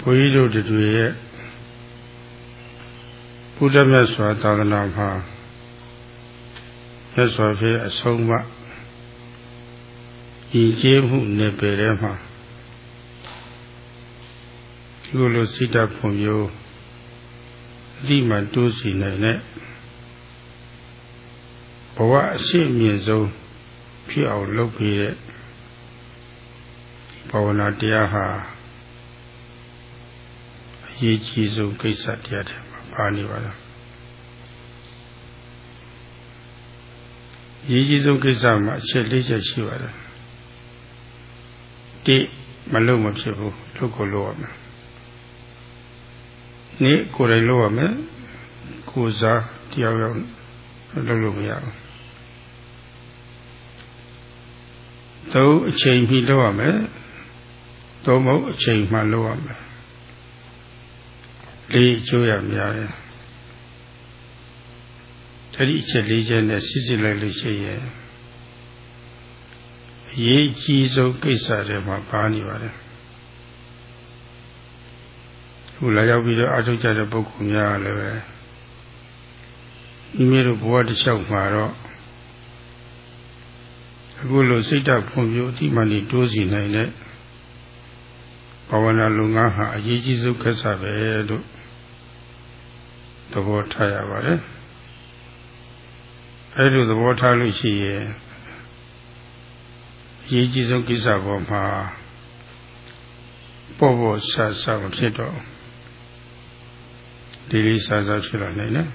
ဘုန်းကြီးတို့တွေရဲ့ဘုဒ္ဓမြတ်စွာသာသနာမှာမြတ်စွာဘုရားအဆုံးအမဤကျေးမှုနယ်ပယ်ထဲမှာဒီလိုစိတ္တဖွံ့ဖြိုးအတိမှတိုးစီနိုင်တဲ့ဘဝအရှိအမြင့်ဆုံးဖြစ်အောင်လုပ်ပြီးတဲ့ဘာဝနာတရားဟာအ ရေးကြီးဆုံးကိစ္စတရားတွေမှာပါနေပါလားရေးကြီးဆုံးကိစ္စမှာအချက်၄ချက်ရှိပါတယ်တိမလို့မဖြစ်ဘူးလုပ်ကိုလုပ်ရမယ်နေ့ကိုယ်တိုင်လုပ်ရမယ်ကိုယ်စားတရားရောက်လုပ်လို့မရဘူးသုံးအချိန်မှီလုပ်ရမယ်သုံးမဟုတ်အချိန်မှလုပ်ရမယ် လေးအကျိုးရများတယ်အဲ့ဒီအချက်လေးချက်နဲ့စစ်စစ်လိုက်လို့ရှိရင်အရေးကြီးဆုံးကိစ္စတွေမှာပါနေပါတယ်ခုလာရောက်ပြီးတော့အထုတ်ကြတဲ့ပုဂ္ဂိုလ်များလည်းပဲမိမိတို့ဘဝတစ်လျှောက်မှာတော့အခုလိုစိတ်ဓာတ်ဖွံ့ဖြိုးအတိမဏိတိုးစီနိုင်တဲ့ဘာဝနာလုပ်ငန်းဟာအရေးကြီးဆုံးကိစ္စပဲလို့ သဘောထားရပါတယ်အဲလိုသဘောထားလို့ရှိရင်အရေးကြီးဆုံးကိစ္စပေါ်မှာပေါ့ပေါ့ဆာဆာမဖြစ်တော့ဒီလေးဆာဆာဖြစ်လာနိုင်တယ်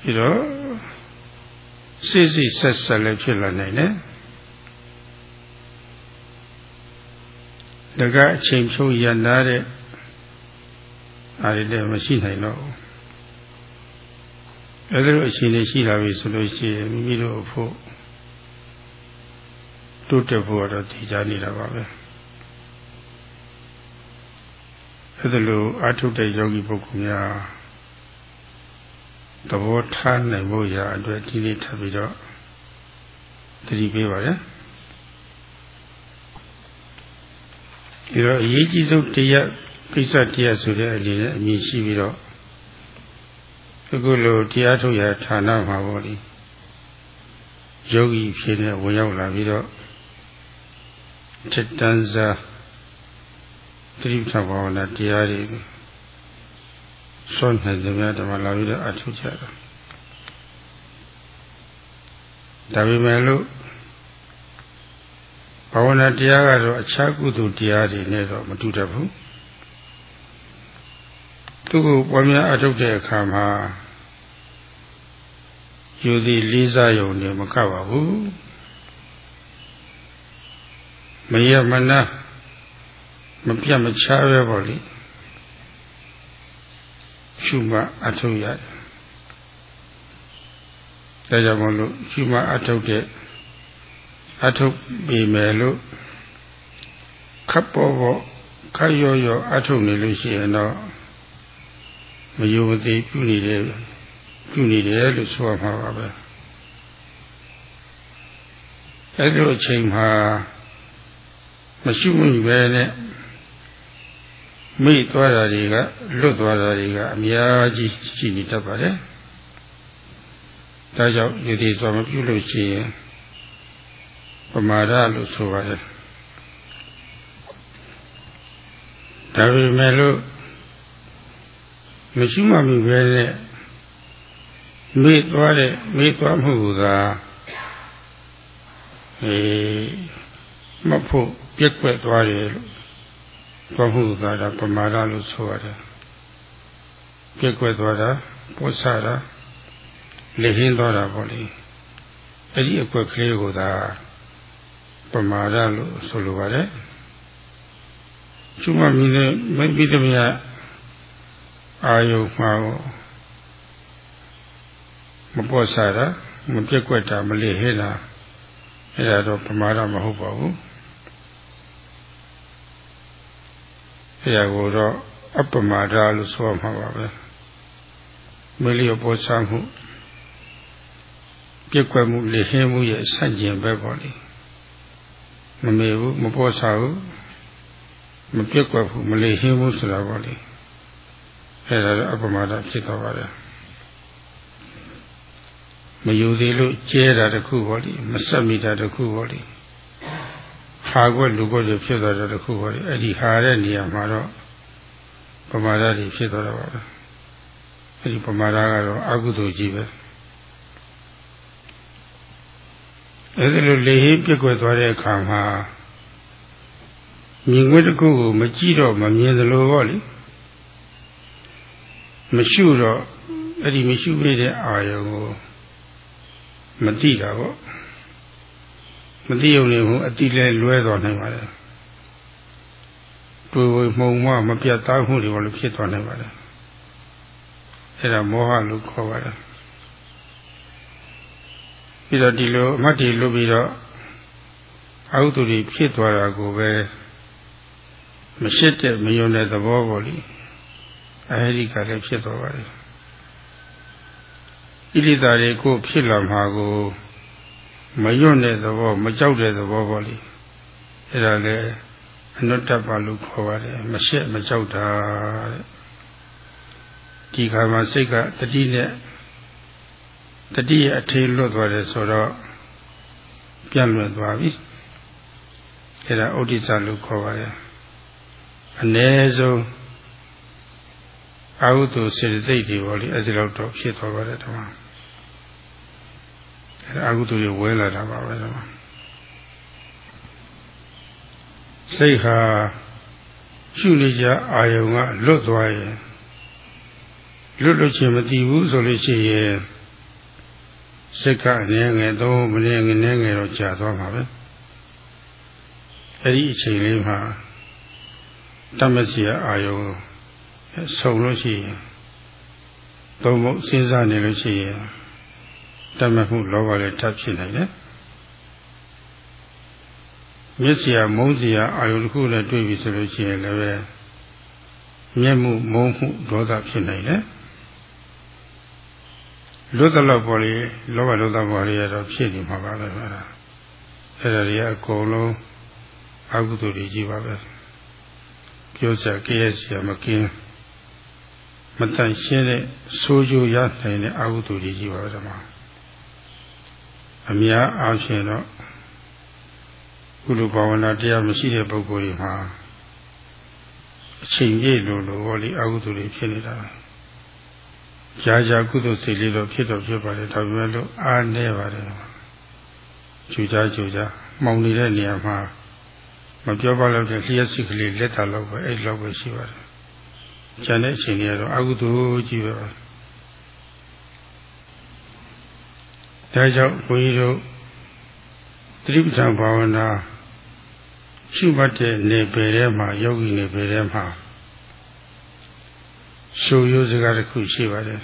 ပြီးတော့စိစိဆက်ဆက်လည်းဖြစ်လာနိုင်တယ်ဒါကအချိန်ဖြုံးရနာတဲ့ အားရလည်းမရှိနိုင်တော့ဘူးအဲဒီလိုအခြေအနေရှိလာပြီဆိုလို့ရှိရင်မိမိတို့အဖို့တိုးတက်ဖို့တော့တည်ကြနေတာပါပဲအဲဒီလိုအထုတဲ့ယောဂီပုဂ္ဂိုလ်များသဘောထားနိုင်ဖို့ရာအတွက်ဒီနေ့ထပ်ပြီးတော့တတိပေးပါရဲ့ဒီတော့အရေးကြီးဆုံးတရား ကိစ္စတရားဆိုတဲ့အနေနဲ့အမြင်ရှိပြီးတော့အခုလိုတရားထုတ်ရဌာနမှာပေါ့လေယောဂီဖြစ်နေဝင်ရောက်လာပြီးတော့จิตတန်းစားသတိပဋ္ဌာန်ဘာဝနာတရားတွေစွန့်နိုင်ကြများဓမ္မလာပြီးတော့အထုတ်ကြတာဒါပေမဲ့လို့ဘာဝနာတရားကတော့အခြားကုသိုလ်တရားတွေနဲ့တော့မတူတတ်ဘူး သူ့ကိုပွားများအထုတ်တဲ့အခါမှာယူသည်လေးစားယုံနေမကပါဘူးမရမနာမပြတ်မချားပဲပေါ့လေရှုမှအထုတ်ရတယ်ဒါကြောင့်မလို့ရှုမှအထုတ်တဲ့အထုတ်ပြီမယ်လို့ခပ်ပေါ်ပေါ်ခပ်ရောရောအထုတ်နေလို့ရှိရင်တော့ မယုံမသိပြုနေတယ်ပြုနေတယ်လို့ဆိုရမှာပါပဲအဲ့ဒီအချိန်မှာမရှိမှုပဲနဲ့မိသွားတာတွေကလွတ်သွားတာတွေကအများကြီးရှိနေတတ်ပါတယ်ဒါကြောင့်ယတိစွာမပြုလို့ရှိရင်ပမာဒလို့ဆိုပါတယ်ဒါပေမဲ့လို့ မရှိမှမပဲနဲ့မေ့သွားတဲ့မေ့သွားမှုကအဲမဖို့ပြက်ွက်သွားတယ်လို့သွားမှုကဒါပမာဒလို့ဆိုရတယ်ပြက်ွက်သွားတာပို့ဆတာလက်ဟင်းသွားတာပေါ့လေအဲ့ဒီအကွက်ကလေးကိုသာပမာဒလို့ဆိုလိုပါတယ်ကျွမမီနဲ့မပြီးတမယ အာယုမှာမပေါ်စားတာမပြက်ကွက်တာမလေဟဲတာအဲ့ဒါတော့ပမာဒမဟုတ်ပါဘူးအဲ့ဒါကိုတော့အပမာဒလို့ဆိုမှာပါပဲမလျောပေါ်စားမှုပြက်ကွက်မှုလေဟင်းမှုရဲ့ဆန့်ကျင်ဘက်ပေါ့လေမမေဘူးမပေါ်စားဘူးမပြက်ကွက်ဘူးမလေဟင်းဘူးဆိုတာပေါ့လေ အဲ့ဒါတော့အပမာဒဖြစ်သွားပါတယ်မယူသေးလို့ကျဲတာတခုပေါ့လေမဆက်မိတာတခုပေါ့လေဟာကွက်လူကွက်တွေဖြစ်သွားတာတခုပေါ့လေအဲ့ဒီဟာတဲ့နေရာမှာတော့ပမာဒတွေဖြစ်သွားတော့ပါပဲအဲ့ဒီပမာဒကတော့အကုသိုလ်ကြီးပဲအဲ့ဒါလိုလေဟိပြက်ကွက်သွားတဲ့အခါမှာမြင်ခွင့်တစ်ခုကိုမကြည့်တော့မမြင်သလိုပေါ့လေ မရှုတော့အဲ့ဒီမရှုမိတဲ့အာယုံကိုမသိတာပေါ့မသိုံနေဘူးအတိလဲလွဲသွားနိုင်ပါတယ်တွေ့ဝမှုံမမပြတ်သားမှုတွေဘာလို့ဖြစ်သွားနိုင်ပါလဲအဲ့ဒါမောဟလို့ခေါ်ပါတယ်ပြီးတော့ဒီလိုအမှတ်တွေလွတ်ပြီးတော့အဟုသူတွေဖြစ်သွားတာကိုပဲမရှိတဲ့မယုံတဲ့သဘောပေါ့လေ အဲဒီကလည်းဖြစ်သွားပါတယ်ဣလိတာတွေကိုဖြစ်လာမှာကိုမယွန့်တဲ့သဘောမကြောက်တဲ့သဘောပေါ့လေအဲ့ဒါလည်းအနုတ္တပါလို့ခေါ်ပါတယ်မရှက်မကြောက်တာတဲ့ဒီခါမှာစိတ်ကတတိနဲ့တတိရဲ့အထေလွတ်သွားတယ်ဆိုတော့ပြန့်လွတ်သွားပြီအဲ့ဒါဥဒိစ္စလို့ခေါ်ပါတယ်အ ਨੇ ဆုံး အာဟုတုစေတသိက်တွေပေါ့လေအဲ့ဒီလောက်တော့ဖြစ်သွားပါတယ်ဓမ္မအဲ့အာဟုတုတွေဝဲလာတာပါပဲဓမ္မစိတ်ဟာရှုနေကြအာယုံကလွတ်သွားရင်လွတ်လို့ချင်းမတည်ဘူးဆိုလို့ရှိရင်စိတ်ကအငြင်းငယ်တော့မနေငနေငယ်တော့ကြာသွားမှာပဲအဲ့ဒီအချိန်လေးမှာတမစီယအာယုံ ဆုံလို့ရှိရင်သုံးဖို့စဉ်းစားနေလို့ရှိရင်တမမှုလောဘလည်းထပ်ဖြစ်နိုင်တယ်မျက်စိရမုန်းစီရအာယုတစ်ခုနဲ့တွေ့ပြီဆိုလို့ရှိရင်လည်းပဲမျက်မှုမုန်းမှုဒေါသဖြစ်နိုင်တယ်လွတ်တော့ပေါ်လေလောဘဒေါသပေါ်လေရတော့ဖြစ်နေမှာပါပဲအဲ့ဒါအဲ့ဒါတွေအကုန်လုံးအကုသိုလ်တွေကြီးပါပဲပြောစရာကြည့်ရစရာမကင်း မတန်ရှင်းတဲ့ဆိုးကျိုးရနိုင်တဲ့အာဟုတုတွေကြီးပါပဲဓမ္မအများအားဖြင့်တော့ကုလဘာဝနာတရားမရှိတဲ့ပုဂ္ဂိုလ်တွေမှာအချိန်ပြည့်လို့လို့ဟောလေအာဟုတုတွေဖြစ်နေတာကြာကြာကုသိုလ်စိတ်လေးတော့ဖြစ်တော့ဖြစ်ပါလေဒါပေမဲ့လို့အားနေပါတယ်ကျူကြကျူကြမှောင်နေတဲ့နေရာမှာမပြောပါလို့တဲ့လျှက်စိကလေးလက်တာလောက်ပဲအဲ့လောက်ပဲရှိပါတယ် ကျန်တဲ့အချိန်တွေကတော့အကုသိုလ်ကြီးပဲဒါကြောင့်ဘုန်းကြီးတို့သတိပဋ္ဌာန်ဘာဝနာရှုမှတ်တဲ့နေပယ်ထဲမှာယောဂီနေပယ်ထဲမှာရှုရိုးစကားတစ်ခုရှိပါတယ်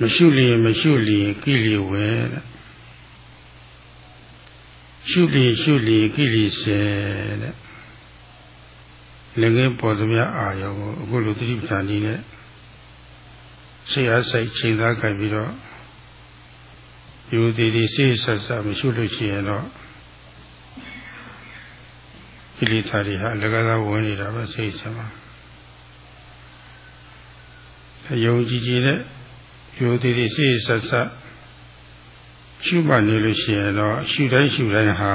မရှုလျင်မရှုလျင်ကိလေဝဲတဲ့ရှုလျင်ရှုလျင်ကိလေစေတဲ့ လည်းငယ်ပေါ်သမျှအာယုံကိုအခုလိုသတိပဋ္ဌာန်ကြီးနဲ့စိတ်အားစိတ်ချိန်သားကြိုက်ပြီးတော့ယူတည်တည်စိတ်ဆက်ဆက်မရှုလို့ရှိရင်တော့ကိလေသာတွေဟာလက္ခဏာဝင်နေတာပဲစိတ်ဆက်မှာအယုံကြည်ကြည်နဲ့ယူတည်တည်စိတ်ဆက်ဆက်ရှုမှတ်နေလို့ရှိရင်တော့ရှုတိုင်းရှုတိုင်းဟာ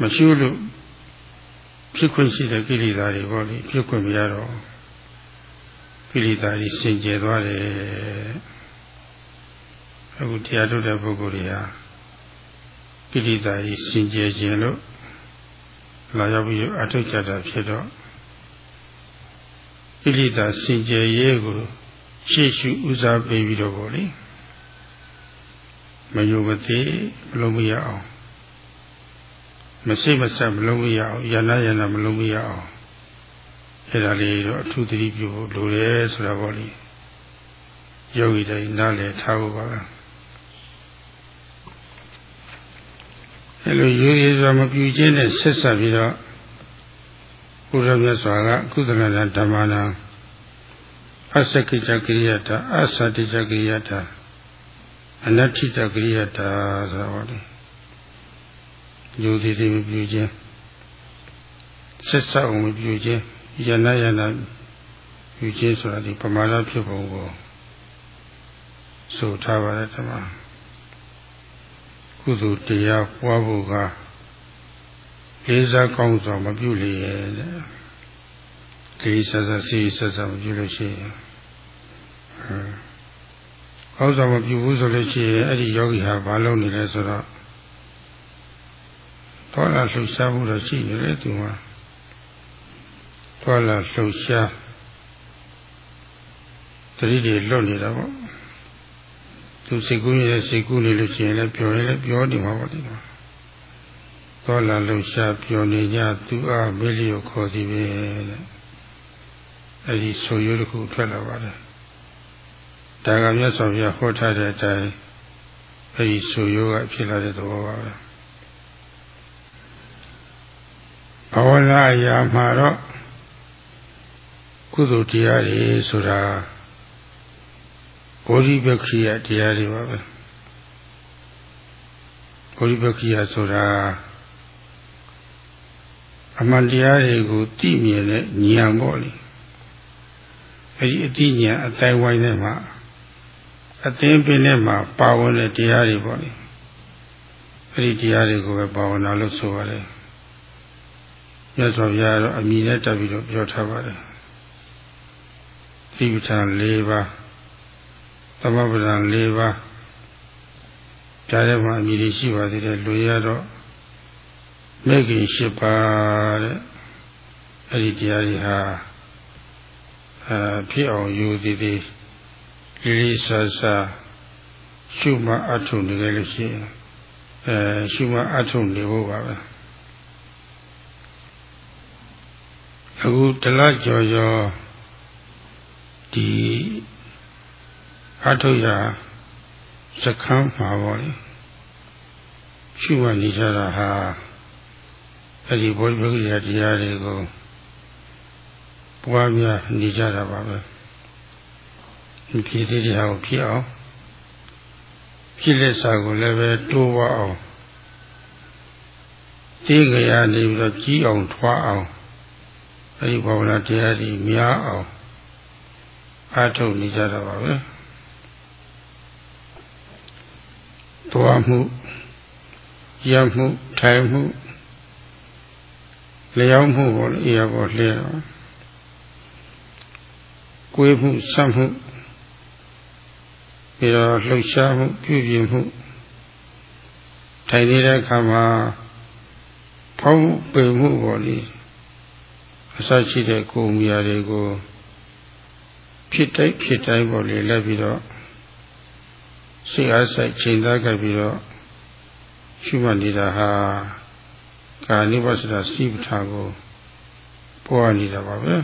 မရှုလို့ ဖြစ်ခွင့်ရှိတဲ့ကိလေသာတွေပေါ့လေဖြစ်ခွင့်မရတော့ကိလေသာတွေစင်ကြယ်သွားတယ်အခုတရားထုတ်တဲ့ပုဂ္ဂိုလ်တွေဟာကိလေသာတွေစင်ကြယ်ခြင်းလို့လာရောက်ပြီးအထုတ်ကြတာဖြစ်တော့ကိလေသာစင်ကြယ်ရေးကိုရှေ့ရှုဥစားပေးပြီးတော့ပေါ့လေမယုံမသိမလုံးမရအောင် မရှိမဆက်မလုံးမရအောင်ယန္နာယန္နာမလုံးမရအောင်အဲ့ဒါလေးတော့အထူးသတိပြုဖို့လိုတယ်ဆိုတာပေါ့လေယောဂီတိုင်းနားလည်ထားဖို့ပါပဲအဲ့လိုရိုးရိုးစွာမပြူခြင်းနဲ့ဆက်ဆက်ပြီးတော့ဘုရားမြတ်စွာကကုသလနာဓမ္မနာအစကိကြကိရိယတာအသတိကြကိရိယတာအနတ္ထိတကိရိယတာဆိုတာပေါ့လေ ယူသည်သည်မပြုခြင်းဆက်ဆက်အောင်ပြုခြင်းယန္နာယန္နာပြုခြင်းဆိုတာဒီပမာဏဖြစ်ပုံကိုဆိုထားပါတယ်ဓမ္မကုသိုလ်တရားပွားဖို့ကလေးစားကောင်းစွာမပြုလျက်တဲ့လေးစားစားစီစားစားမပြုလို့ရှိရင်ကောင်းစွာမပြုဘူးဆိုလို့ရှိရင်အဲ့ဒီယောဂီဟာဘာလုပ်နေလဲဆိုတော့ ထောလာလှုပ်ရှားမှုတော့ရှိနေတယ်သူကထောလာလှုပ်ရှားတတိတွေလွတ်နေတာပေါ့သူစိတ်ကူးနေတဲ့စိတ်ကူးနေလို့ရှိရင်လည်းပြောရင်လည်းပြောနေမှာပေါ့ဒီမှာသောလာလှုပ်ရှားပြောနေကြသူအားမေးလျော်ခေါ်သည်ပဲတဲ့အဲဒီဆိုရိုးတစ်ခုထွက်လာပါတယ်ဒါကမြတ်စွာဘုရားဟောထားတဲ့အတိုင်းအဲဒီဆိုရိုးကဖြစ်လာတဲ့သဘောပါပဲ ဘဝလာရာမှာတော့ကုသိုလ်တရားတွေဆိုတာဘောဓိပက္ခိယတရားတွေပါပဲဘောဓိပက္ခိယဆိုတာအမှန်တရားတွေကိုသိမြင်တဲ့ဉာဏ်ပေါ့လေအဲဒီအသိဉာဏ်အတိုင်းဝိုင်းထဲမှာအသိပင်ထဲမှာပါဝင်တဲ့တရားတွေပေါ့လေအဲဒီတရားတွေကိုပဲဘာဝနာလို့ဆိုပါတယ် မြတ်စွာဘုရားတော့အမိနဲ့တက်ပြီးတော့ပြောထားပါတယ်သီပ္ပံ၄ပါးသမဗဒံ၄ပါးကြားရမှာအမိတွေရှိပါသေးတယ်လူရတော့မဲ့ခင်၈ပါးတဲ့အဲ့ဒီတရားတွေဟာအဖြစ်အောင်ယူသည်သည်လေးလေးဆဆရှုမှအထုနေကြလို့ရှိရင်အဲရှုမှအထုနေဖို့ပါပဲ အခုတလကြော်ကြော်ဒီအထုရစခန်းမှာပေါ့လေရှုမှနေကြတာဟာအဲ့ဒီဘောဓိပက္ခိယတရားတွေကိုပွားများနေကြတာပါပဲဒီဖြစ်သေးတဲ့ဟာကိုဖြစ်အောင်ဖြစ်လက်စာကိုလည်းပဲတိုးဝအောင်သိကြရနေပြီးတော့ကြီးအောင်ထွားအောင် အဲ့ဒီဘာဝနာတရားတွေများအောင်အားထုတ်နေကြတာပါပဲသွားမှုရမှုထိုင်မှုလျောင်းမှုပေါ်လေအေးပေါ်လျောင်းကိုယ်မှုဆတ်မှုပြီးတော့လှုပ်ရှားမှုပြုပြင်မှုထိုင်နေတဲ့အခါမှာဖောင်းပင်မှုပေါ်လေ အစရှိတဲ့ကိုယ်မူရာတွေကိုဖြစ်တိုက်ဖြစ်တိုင်းပေါ်လေလက်ပြီးတော့စိတ်အားဆိုင်ချိန်သားခဲ့ပြီးတော့ရှုမှတ်နေတာဟာကာနိဝဆရာစိပ္ပထာကိုပေါ်နေတာပါပဲ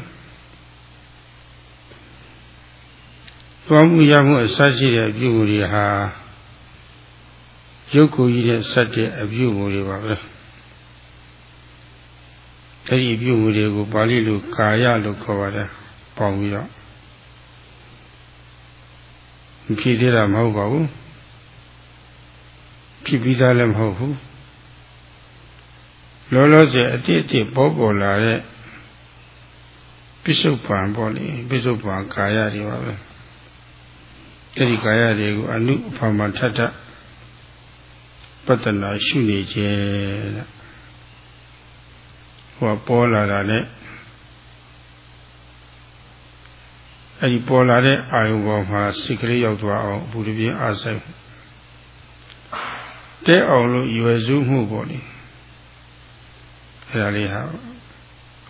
သွားမှုရမှုအစရှိတဲ့အပြုမှုတွေဟာရုပ်ကိုယ်ကြီးနဲ့ဆက်တဲ့အပြုမှုတွေပါပဲ အဲဒီအပြုမှုတွေကိုပါဠိလိုကာယလို့ခေါ်ပါတယ်ပေါင်းပြီးတော့ဖြည့်သေးတာမဟုတ်ပါဘူးဖြစ်ပြီးသားလည်းမဟုတ်ဘူးလောလောဆယ်အတိအတိပေါ်ပေါ်လာတဲ့ပိစုပန်ပေါ့လေပိစုပန်ကာယတွေပါပဲအဲ့ဒီကာယတွေကိုအနုအဖမထထပတ္တနာရှုနေခြင်းတဲ့ ဟောပေါ်လာတာနဲ့အဲ့ဒီပေါ်လာတဲ့အာယုဘောမှာစိတ်ကလေးရောက်သွားအောင်ဘုရားပြင်းအားဆိုင်တဲအောင်လို့ရွယ်စုမှုပေါ့လေအဲ့ဒါလေးဟာ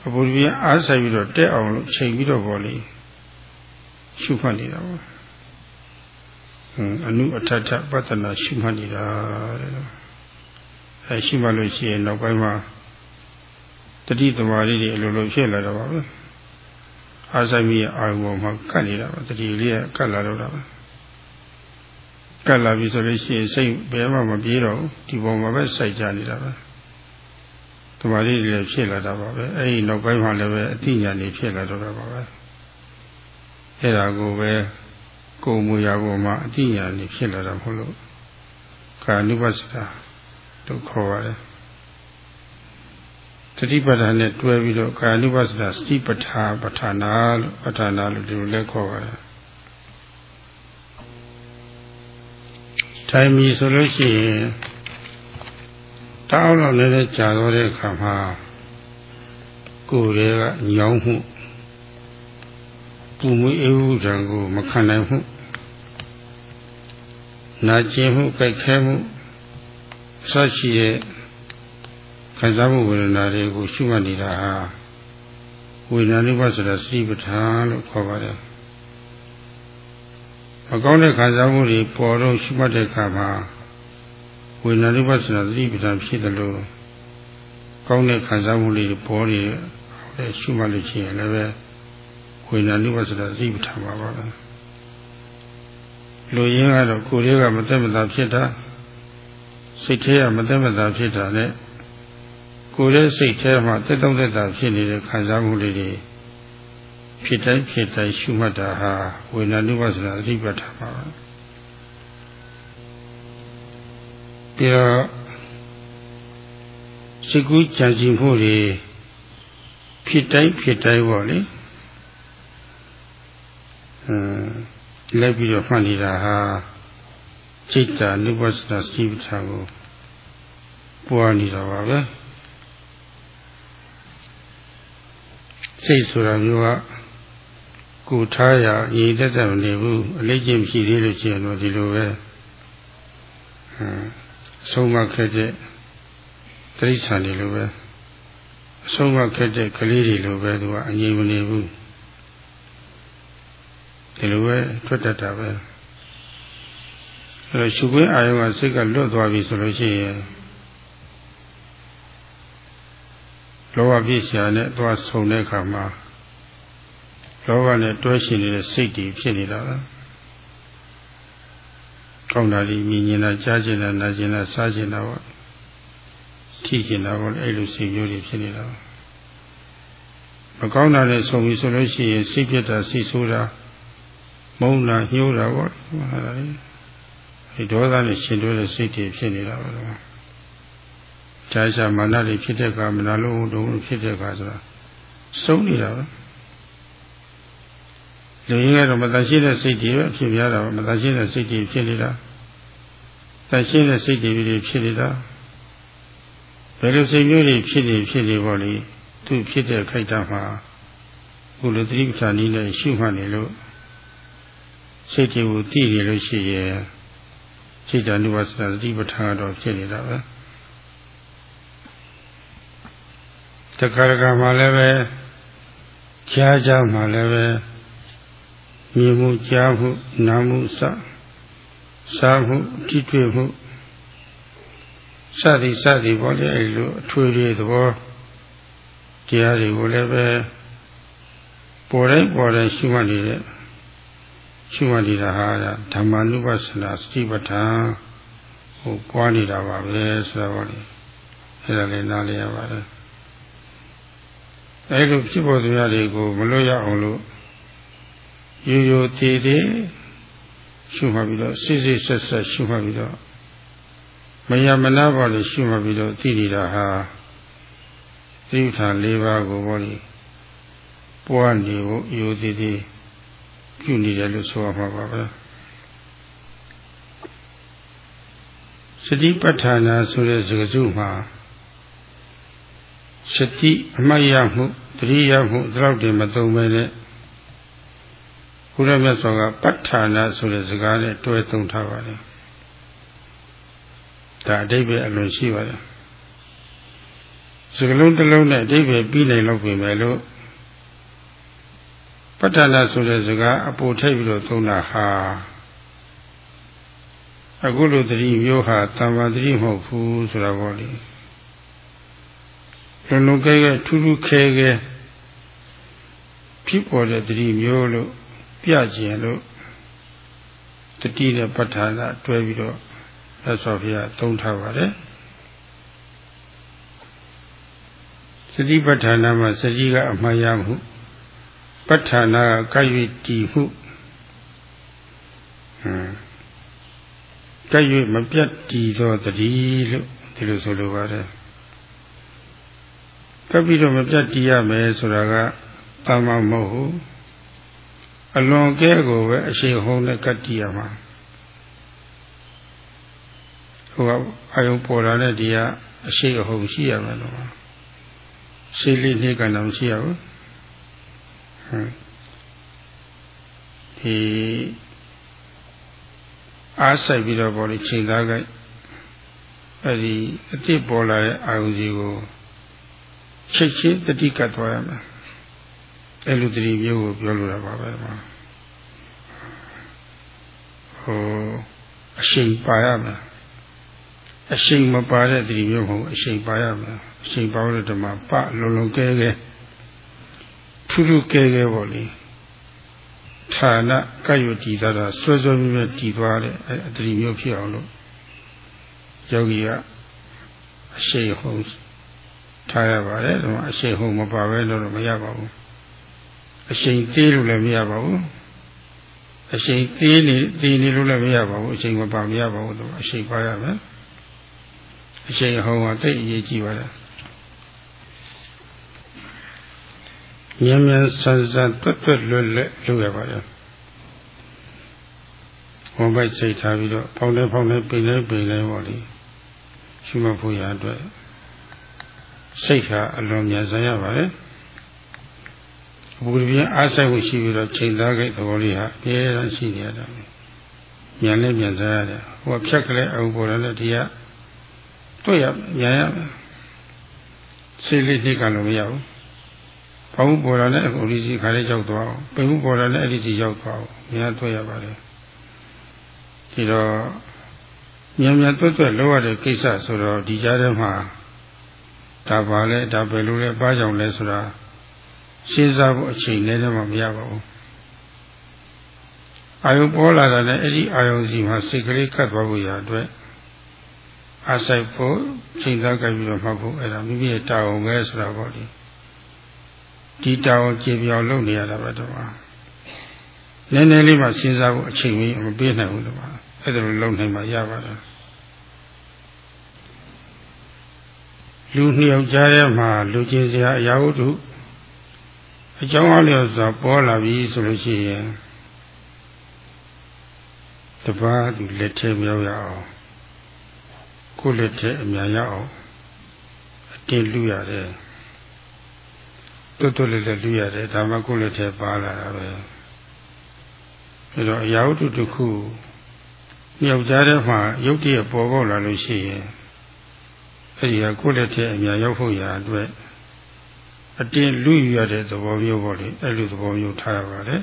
အဘုရားအားဆိုင်ပြီးတော့တက်အောင်လို့ချိန်ပြီးတော့ပေါ့လေရှုမှတ်နေတာပေါ့အနုအထထပတ္တနာရှုမှတ်နေတာတဲ့အဲရှုမှတ်လို့ရှိရင်နောက်ပိုင်းမှာ တတိသမารီတွေအလိုလိုဖြစ်လာတော့ပါပဲအားဆိုင်ပြီးအာရုံမှာကတ်နေတာပါတတိလေးကကတ်လာတော့တာပါကတ်လာပြီဆိုလို့ရှိရင်စိတ်ဘယ်မှမပြေးတော့ဒီပုံမှာပဲစိုက်ကြနေတာပါတမာရီတွေဖြစ်လာတာပါပဲအဲဒီနောက်ပိုင်းမှာလည်းပဲအတိညာနေဖြစ်လာတော့တာပါပဲအဲဒါကိုပဲကိုယ်မူရာပေါ်မှာအတိညာနေဖြစ်လာတာမဟုတ်လို့ကာနုပစ္စတာတို့ခေါ်ပါတယ် တတိပဋ္ဌာန်နဲ့တွဲပြီးတော့ကာယ ानु ပါစနာစတိပဋ္ဌာပဋ္ဌာနာလို့ပဋ္ဌာနာလို့ဒီလိုလဲခေါ်ပါတယ်ထိုင်ပြီဆိုလို့ရှိရင်တောင်းတော့လည်းကြာတော့တဲ့အခါမှာကိုယ်ရဲ့ကညောင်းမှုပူမွေးအေးမှုတံကိုမခံနိုင်မှုနာကျင်မှုကြိုက်ခဲမှုဆက်ရှိရဲ့ ခံစားမှုဝေဒနာတွေကိုရှုမှတ်နေတာဟာဝေဒနာနိဗ္ဗာန်ဆိုတာစတိပဋ္ဌာန်လို့ခေါ်ပါတယ်မကောင်းတဲ့ခံစားမှုတွေပေါ်တော့ရှုမှတ်တဲ့အခါမှာဝေဒနာနိဗ္ဗာန်ဆိုတာစတိပဋ္ဌာန်ဖြစ်တယ်လို့ကောင်းတဲ့ခံစားမှုတွေပေါ်နေတယ်ရှုမှတ်လို့ရှိရင်လည်းဝေဒနာနိဗ္ဗာန်ဆိုတာစတိပဋ္ဌာန်ပါပါပဲလူရင်းကတော့ကိုယ်လေးကမသက်မသာဖြစ်တာစိတ်ထဲကမသက်မသာဖြစ်တာနဲ့ ကိုယ်ရဲ့စိတ်ထဲမှာတက်တော့တက်တာဖြစ်နေတဲ့ခံစားမှုလေးတွေဖြစ်တိုင်းဖြစ်တိုင်းရှုမှတ်တာဟာဝေဒနာနုပသနာအဓိပ္ပာယ်ပါပဲပြီးတော့စိတ်ကူးကြံစည်မှုတွေဖြစ်တိုင်းဖြစ်တိုင်းပေါ့လေအင်းလက်ပြီးတော့မှတ်နေတာဟာစိတ်တာနုပသနာစတိပ္ပာကိုပွားနေတာပါပဲ စိတ်ဆိုတာမျိုးကကိုထားရရည်တက်တက်မနေဘူးအလေးချင်းဖြစ်သေးလို့ရှိရင်တော့ဒီလိုပဲအဆုံးမခက်တဲ့တိရစ္ဆာန်တွေလိုပဲအဆုံးမခက်တဲ့ကလေးတွေလိုပဲသူကအငြိမ်မနေဘူးဒီလိုပဲထွက်တတ်တာပဲအဲတော့ရှုခွင့်အာယုံကစိတ်ကလွတ်သွားပြီဆိုလို့ရှိရင် လောဘပြည့်စရာနဲ့သွားဆုံတဲ့အခါမှာလောဘနဲ့တွဲရှင်နေတဲ့စိတ်တွေဖြစ်နေတာပဲကောင်းတာဒီမြင်နေတာကြားကျင်တာနားကျင်တာစားကျင်တာပေါ့ထိကျင်တာပေါ့အဲ့လိုစိတ်မျိုးတွေဖြစ်နေတာမကောင်းတာနဲ့ဆုံပြီဆိုလို့ရှိရင်စိတ်ပြတ်တာစိတ်ဆိုးတာမုန်းတာညှိုးတာပေါ့ဟာလေဒီဒေါသနဲ့ရှင်တွဲတဲ့စိတ်တွေဖြစ်နေတာပါတော့ ခြားရှာမာနတွေဖြစ်တဲ့အခါမနာလုံးတုံးဖြစ်တဲ့အခါဆိုတာစုံနေတာပဲလူရင်းကတော့မတန်ရှိတဲ့စိတ်တွေပဲဖြစ်ပြတာမတန်ရှိတဲ့စိတ်တွေဖြစ်နေတာတန်ရှိတဲ့စိတ်တွေဖြစ်နေတာဘယ်လိုစိတ်မျိုးတွေဖြစ်နေဖြစ်နေပေါ့လေသူဖြစ်တဲ့ခိုက်တာမှာခုလိုသတိပဋ္ဌာန်နည်းနဲ့ရှုမှတ်နေလို့စိတ်တွေကိုသိနေလို့ရှိရဲ့စိတ်တ ानु ဝသသတိပဋ္ဌာန်တော့ဖြစ်နေတာပဲ တခါတခါမှလည်းပဲကြားကြမှလည်းပဲမြင်မှုကြားမှုနားမှုစစားမှုကြည့်တွေ့မှုစသည်စသည်ပေါ်လေအဲလိုအထွေထွေသဘောတရားတွေကိုလည်းပဲပေါ်တိုင်းပေါ်တိုင်းရှုမှတ်နေတဲ့ရှုမှတ်နေတာဟာဓမ္မနုပသနာစတိပဋ္ဌာန်ဟိုပွားနေတာပါပဲဆိုတော့လေအဲဒါလည်းနားလည်ရပါတယ် အဲလိုဖြစ်ပေါ်သူများတွေကိုမလွတ်ရအောင်လို့ရိုးရိုးသေးသေးရှုမှတ်ပြီးတော့စိစိဆက်ဆက်ရှုမှတ်ပြီးတော့မယမနာပါလို့ရှုမှတ်ပြီးတော့သိနေတာဟာသတိထား၄ပါးကိုဘောလေပွားနေဖို့ရိုးသေးသေးပြုနေတယ်လို့ဆိုရမှာပါပဲစတိပဋ္ဌာနာဆိုတဲ့စကားစုမှာစတိအမှတ်ရမှု တတိယမှုဒီလောက်တည်းမသုံးပဲနဲ့ဘုရားမြတ်စွာကပဋ္ဌာနာဆိုတဲ့စကားနဲ့တွဲသုံးထားပါတယ်ဒါအတိပ္ပယ်အလွန်ရှိပါတယ်စကလုံးတစ်လုံးနဲ့အတိပ္ပယ်ပြီးနိုင်လို့ပြင်မယ်လို့ပဋ္ဌာနာဆိုတဲ့စကားအပေါ်ထိပ်ပြီးတော့သုံးတာဟာအခုလိုသတိမျိုးဟာတမ္မာသတိမဟုတ်ဘူးဆိုတာပေါ့လေလုံးလုံးကဲကဲထူးထူးခဲခဲ ဖြစ်ပေါ်တဲ့တတိမျိုးလို့ပြခြင်းလို့တတိနဲ့ပဋ္ဌာနာတွဲပြီးတော့သက်တော်ဘုရားသုံးထားပါတယ်စတိပဋ္ဌာနာမှာစတိကအမှားရမှုပဋ္ဌာနာကကပ်၍တည်မှုဟမ်ကပ်၍မပြတ်တည်သောတတိလို့ဒီလိုဆိုလိုပါတယ်ပကပ်ပြီးတော့မပြတ်တည်ရမယ်ဆိုတာက တာမမဟုတ်ဘူးအလွန်ကဲကိုပဲအရှိန်ဟုံးနဲ့ကတ်တည်ရမှာဟိုကအာယုံပေါ်လာတဲ့ဒီကအရှိန်ဟုံးရှိရမယ်လို့ရှိလိနေကတော့ရှိရဘူးဟမ်ဒီအားဆိုင်ပြီးတော့ပေါ်လေချိန်သားကြိုက်အဲ့ဒီအတိပေါ်လာတဲ့အာယုံစီကိုချက်ချင်းတတိကတ်သွားရမယ် အဲ့လိုတတိမျိုးကိုပြောလိုတာပါပဲမှာဟိုအရှိန်ပါရမယ်အရှိန်မပါတဲ့တတိမျိုးမဟုတ်အရှိန်ပါရမယ်အရှိန်ပါတဲ့ဓမ္မပလုံးလုံးကဲကဲထူးထူးကဲကဲပေါ့လေဌာနကယုတည်တာဆွဲဆွဲမြဲတည်သွားတဲ့အတတိမျိုးဖြစ်အောင်လို့ယောဂီကအရှိန်ဟုတ်ထားရပါတယ်ဒီမှာအရှိန်ဟုတ်မပါပဲလို့မရပါဘူး အရှိန်သေးလို့လည်းမရပါဘူးအရှိန်သေးနေသေးနေလို့လည်းမရပါဘူးအရှိန်မပါမရပါဘူးတော့အရှိန်ပါရမယ်အရှိန်ဟောင်းကတိတ်အရေးကြီးပါတယ်မြန်မြန်ဆန်းဆန်းတွတ်တွတ်လွတ်လွတ်လုပ်ရပါတယ်ဝန်ပိုက်စိတ်ထားပြီးတော့ဖောင်းလဲဖောင်းလဲပိန်လဲပိန်လဲပေါ့လေရှိမှဖို့ရအတွက်စိတ်ဟာအလွန်မြန်ဆန်းရပါတယ် ဘုရားပြန်အားဆိုင်မှုရှိပြီးတော့ချိန်သားကိသဘောလေးဟာအများအားရှိနေရတာမြန်လဲမြန်ဆန်းရတယ်ဟိုဖြတ်ကလေးအုပ်ပေါ်တယ်ဒီကတွေ့ရမြန်ရစိတ်လေးနှိကလို့မရဘူးဘောင်းပေါ်လာတဲ့အခုဒီစီခါလေးရောက်သွားအောင်ပိန်မှုပေါ်လာတဲ့အဲ့ဒီစီရောက်သွားအောင်မြန်တွေ့ရပါတယ်ဒီတော့မြန်မြန်တွတ်တွတ်လောက်ရတဲ့ကိစ္စဆိုတော့ဒီကြားထဲမှာဒါပါလဲဒါပဲလို့လဲပါကြောင်လဲဆိုတာ ရှင်းစားဖို့အချိန်နဲ့တော့မရပါဘူးအာယုပေါ်လာတဲ့အဲ့ဒီအာယုစီမှာစိတ်ကလေးကတ်သွားဖို့ရအတွက်အဆိုင်ဖို့ချိန်သားကြပြီးတော့မှတ်ဖို့အဲ့ဒါမိမိရဲ့တာဝန်ပဲဆိုတာပေါ့ဒီဒီတာဝန်ကြည်ပြောင်လုပ်နေရတာပဲတော့နည်းနည်းလေးမှစဉ်းစားဖို့အချိန်မပေးနိုင်ဘူးတော့အဲ့ဒါလိုလုပ်နိုင်မှရပါတယ်လူနှစ်ယောက်ကြားထဲမှာလူချင်းစရာအရာဝတ္ထု အကြောင်းအလျော်စွာပေါ်လာပြီဆိုလို့ရှိရင်တပါးသူလက်ထဲမြောက်ရအောင်ကိုယ်လက်ထဲအများရအောင်အတင်းလူရတယ်တွတ်တွတ်လေးလေးလူရတယ်ဒါမှကိုယ်လက်ထဲပါလာတာပဲအဲတော့အရာဝတ္ထုတစ်ခုယောက်ျားတဲ့မှာရုပ်တရက်ပေါ်ပေါက်လာလို့ရှိရင်အဲဒီဟာကိုယ့်လက်ထဲအများရောက်ဖို့ရာအတွက် အတင်းလူရတဲ့သဘောမျိုးပေါ့လေအဲ့လိုသဘောမျိုးထားရပါတယ်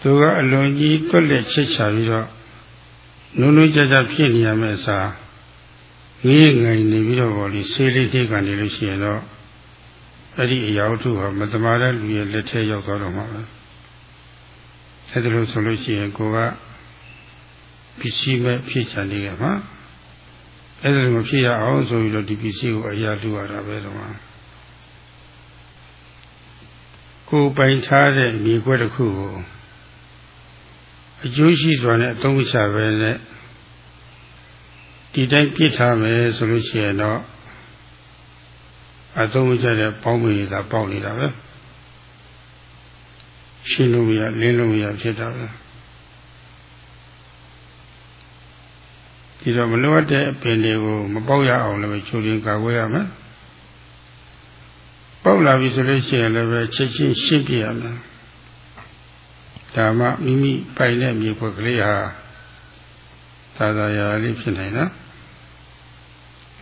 သူကအလွန်ကြီးတွက်လက်ချစ်ချပြီးတော့နုံနုံကြကြဖြစ်နေရမယ့်အစားငေးငိုင်နေပြီးတော့ပေါ့လေဆေးလေးထိကနေလို့ရှိရင်တော့အဲ့ဒီအရာဝတ္ထုဟာမတမာတဲ့လူရဲ့လက်ထဲရောက်သွားတော့မှာပဲအဲ့ဒါလို့ဆိုလို့ရှိရင်ကိုကပစ္စည်းပဲဖြစ်ချင်နေရမှာ အဲ့ဒါလိုမဖြစ်ရအောင်ဆိုပြီးတော့ဒီပစ္စည်းကိုအရာလူရတာပဲတော့ကိုပိုင်ထားတဲ့မြေခွက်တစ်ခုကိုအကျိုးရှိစွာနဲ့အသုံးချပဲနဲ့ဒီတိုင်းပြစ်ထားမယ်ဆိုလို့ရှိရင်တော့အသုံးချတဲ့ပေါင်းမိတာပေါက်နေတာပဲရှင်းလို့မရလင်းလို့မရဖြစ်တာပဲ ဒီတော့မလိုအပ်တဲ့အပင်တွေကိုမပေါက်ရအောင်လည်းချိုးရင်းကာကွယ်ရမယ်ပေါက်လာပြီဆိုလို့ရှိရင်လည်းပဲချက်ချင်းရှင်းပြရမယ်ဒါမှမိမိပိုင်တဲ့မြေခွက်ကလေးဟာသာသာရာလေးဖြစ်နိုင်နော်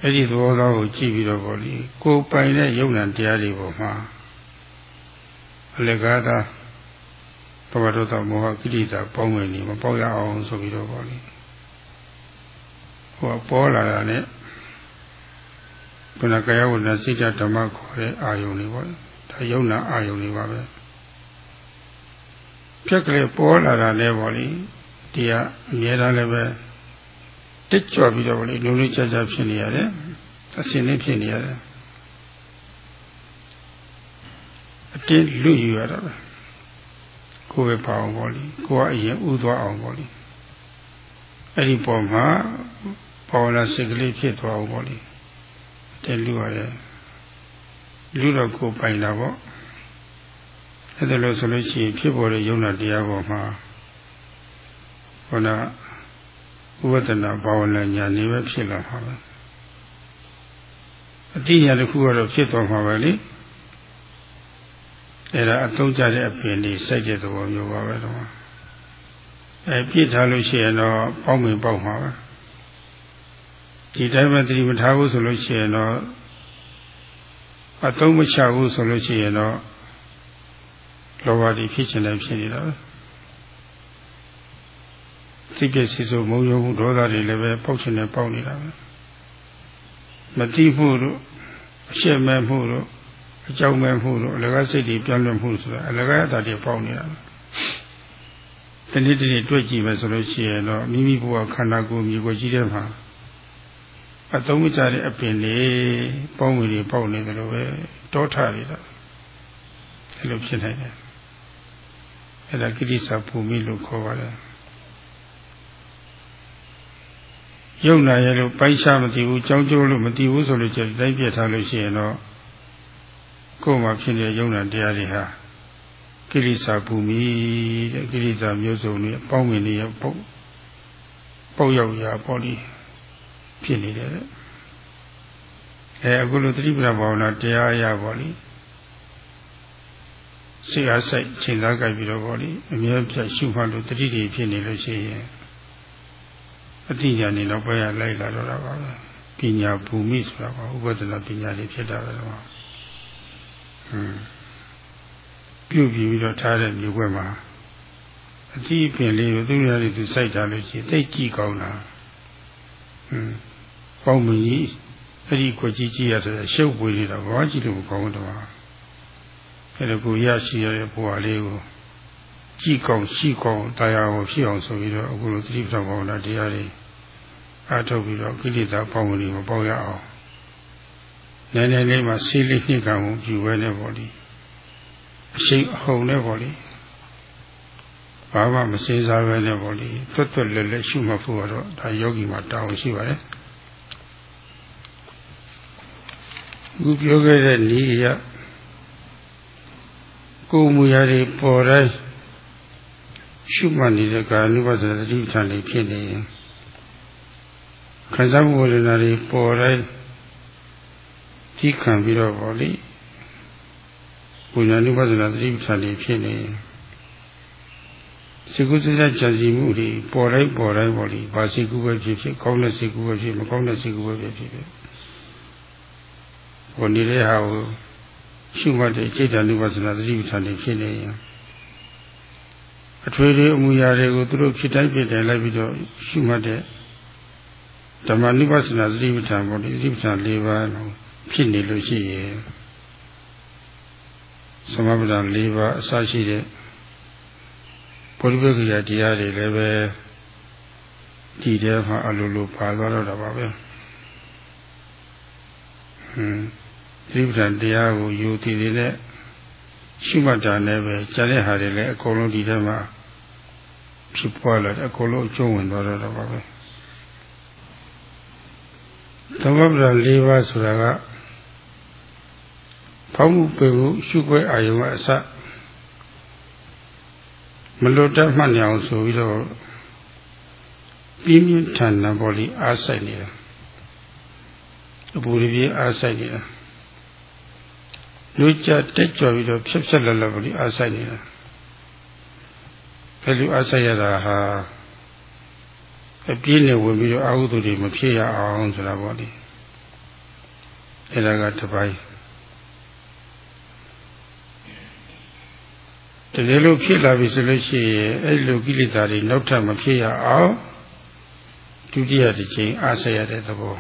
အဲ့ဒီသဘောသားကိုကြည့်ပြီးတော့ဗောလေကိုပိုင်တဲ့ယုံနာတရားတွေပေါ်မှာအလကားသာဘဝတောတမောဟကိရိတာပေါင်းဝင်နေမပေါက်ရအောင်ဆိုပြီးတော့ဗောလေ ဟိုပေါ်လာတာနဲ့ခုနကယဝဏစိတ္တဓမ္မခေါ်တဲ့အာယုန်တွေပေါ့ဒါယုံနာအာယုန်တွေပါပဲဖြက်ကလေးပေါ်လာတာလည်းပေါ့လေဒီကအမြဲတမ်းလည်းပဲတက်ကြွပြီးတော့လေလုံးလုံးကြကြဖြစ်နေရတယ်အစင်လေးဖြစ်နေရတယ်အတင်းလူယူရတာပဲကိုယ်ပဲပါအောင်ပေါ့လေကိုယ်ကအရင်ဥသွားအောင်ပေါ့လေအဲ့ဒီပုံမှာ ဘာဝနာစိတ်ကလေးဖြစ်သွားအောင်ပေါ့လေတဲ့လူရတယ်လူတော့ကိုပိုင်တာပေါ့အဲ့ဒါလို့ဆိုလို့ရှိရင်ဖြစ်ပေါ်တဲ့ယုံနာတရားပေါ်မှာခန္ဓာဥပဒနာဘာဝနာညာနေပဲဖြစ်လာမှာပဲအတိညာတစ်ခုကတော့ဖြစ်သွားမှာပဲလေအဲ့ဒါအသုံးကြတဲ့အပင်လေးစိုက်တဲ့သဘောမျိုးပါပဲတော့အဲပြစ်ထားလို့ရှိရင်တော့ပေါင်းမင်ပေါက်မှာပဲ ဒီတိုင်းပဲတတိမထားဘူးဆိုလို့ရှိရင်တော့အသုံးမချဘူးဆိုလို့ရှိရင်တော့လောဘတွေဖြစ်ချင်တယ်ဖြစ်နေတာပဲစိတ်ပြည့်စီစိုးမုံရုံမှုဒေါသတွေလည်းပဲပေါက်ချင်တယ်ပေါက်နေတာပဲမတိမှုတို့အရှက်မဲ့မှုတို့အကြောင်းမဲ့မှုတို့အလကားစိတ်တွေပြောင်းလဲမှုဆိုတာအလကားအတာတွေပေါက်နေတာပဲဒီနေ့ဒီနေ့တွေ့ကြည့်မယ်ဆိုလို့ရှိရင်တော့မိမိဘဝခန္ဓာကိုယ်မျိုးကိုကြည့်တဲ့မှာ အသုံးမကျတဲ့အပင်လေးပေါင်းဝင်တွေပေါက်နေတယ်လို့ပဲတောထနေတာအဲ့လိုဖြစ်နေတယ်အဲ့ဒါကိရိစာภูမိလို့ခေါ်ပါတယ်ယုံနာရဲ့လို့ပိုက်ရှားမသိဘူးကြောင်းကျိုးလို့မသိဘူးဆိုလို့ကျတိုင်းပြထားလို့ရှိရင်တော့ကိုယ်မှာဖြစ်နေတဲ့ယုံနာတရားတွေဟာကိရိစာภูမိတဲ့ကိရိစာမျိုးစုံတွေအပေါင်းဝင်တွေပေါ့ပေါက်ရောက်ရာပေါ့ဒီ ဖြစ်နေတယ်အဲအခုလိုသတိပဋ္ဌာန်ဘာဝနာတရားအရာပေါ့လေစိတ်အားစိတ်ချိန်သားကြိုက်ပြီးတော့ပေါ့လေအမြဲပြတ်ရှုမှတ်လို့တတိတွေဖြစ်နေလို့ရှိရင်အတိညာနေတော့ဘယ်ရလိုက်လာတော့တာပါပဲပညာဘူမိဆိုတာပါဥပဒနာပညာတွေဖြစ်တာပဲတော့ဟွန်းပြုတ်ပြီးတော့ထားတဲ့မျိုးွက်မှာအတိပင်လေးကိုသူများတွေသူစိုက်တာလို့ရှိရင်သိကြည့်ကောင်းတာဟွန်း ပေါင်းမကြီးအဲ့ဒီကိုကြည့်ကြည့်ရဆိုရှုပ်ပွေနေတာဘာကြည့်လို့မကောင်းတော့အဲ့ဒါကိုရရှိရတဲ့ဘဝလေးကိုကြည့်ကောင်းရှိကောင်းတရားကိုဖြစ်အောင်ဆိုပြီးတော့အခုလိုသတိပဋ္ဌာန်ဘာဝနာတရားတွေအားထုတ်ပြီးတော့ကိလေသာပေါင်းဝင်မပေါက်ရအောင်နည်းနည်းလေးမှဆေးလေးနှိကံမှုပြုဝဲနေပေါ့လေအရှိန်အဟုန်နဲ့ပေါ့လေဘာမှမစင်စားပဲနဲ့ပေါ့လေတွတ်တွတ်လဲလဲရှုမှတ်ဖို့တော့ဒါယောဂီမှာတောင်းရှိပါတယ် ခုပြောခဲ့တဲ့ဤရကိုယ်မူရာတွေပေါ်တိုင်းရှုမှတ်နေတဲ့ကာနုပဒနာတိဋ္ဌာန်တွေဖြစ်နေရင်ခံစားမှုဝေဒနာတွေပေါ်တိုင်းကြီးခံပြီးတော့ဗောလေပူညာနုပဒနာသတိပဋ္ဌာန်တွေဖြစ်နေစေကုသစ္စာကြံစီမှုတွေပေါ်တိုင်းပေါ်တိုင်းဗောလေဘာစေကုပဲဖြစ်ဖြစ်ကောင်းတဲ့စေကုပဲဖြစ်မကောင်းတဲ့စေကုပဲဖြစ်ဖြစ် ဟိုနေတဲ့ဟာကိုရှုမှတ်တဲ့စိတ်ဓာတ်နုပဒနာသတိပဋ္ဌာန်တွေဖြစ်နေရင်အထွေထွေအမူအရာတွေကိုသူတို့ဖြစ်တိုင်းဖြစ်တယ်လိုက်ပြီးတော့ရှုမှတ်တဲ့ဓမ္မနိဗ္ဗာန်သတိပဋ္ဌာန်ပေါ့ဒီသတိပဋ္ဌာန်၄ပါးဖြစ်နေလို့ရှိရင်သမဗဒံ၄ပါးအစရှိတဲ့ပုရိပက္ခရာတရားတွေလည်းပဲဒီထဲမှာအလိုလိုပါသွားတော့တာပါပဲ ဟွန်းသတိပဋ္ဌာန်တရားကိုယူတည်နေတဲ့ရှိမှတ်တာနဲ့ပဲကျန်တဲ့ဟာတွေလည်းအကုန်လုံးဒီထဲမှာဖြစ်ပွားလာတယ်အကုန်လုံးအကျုံးဝင်သွားတော့တာပါပဲသမဗရာ၄ပါးဆိုတာကဖောက်မှုပေမှုရှုခွဲအာယုံကအစမလွတ်တတ်မှတ်နေအောင်ဆိုပြီးတော့ပြင်းပြင်းထန်ထန်ပေါ်လီအားဆိုင်နေတာ အပူရပြင်းအားဆိုင်နေတာလူကြတက်ကြွပြီးတော့ဖြက်ဖြက်လက်လက်ပေါ်လီအားဆိုင်နေတာဘယ်လိုအားဆိုင်ရတာဟာအပြည့်နဲ့ဝင်ပြီးတော့အာဟုသူတွေမဖြစ်ရအောင်ဆိုတာပေါ့လေအဲ့ဒါကတပိုင်းတကယ်လို့ဖြစ်လာပြီဆိုလို့ရှိရင်အဲ့လိုကိလေသာတွေနောက်ထပ်မဖြစ်ရအောင်ဒုတိယတစ်ချိန်အားဆက်ရတဲ့သဘော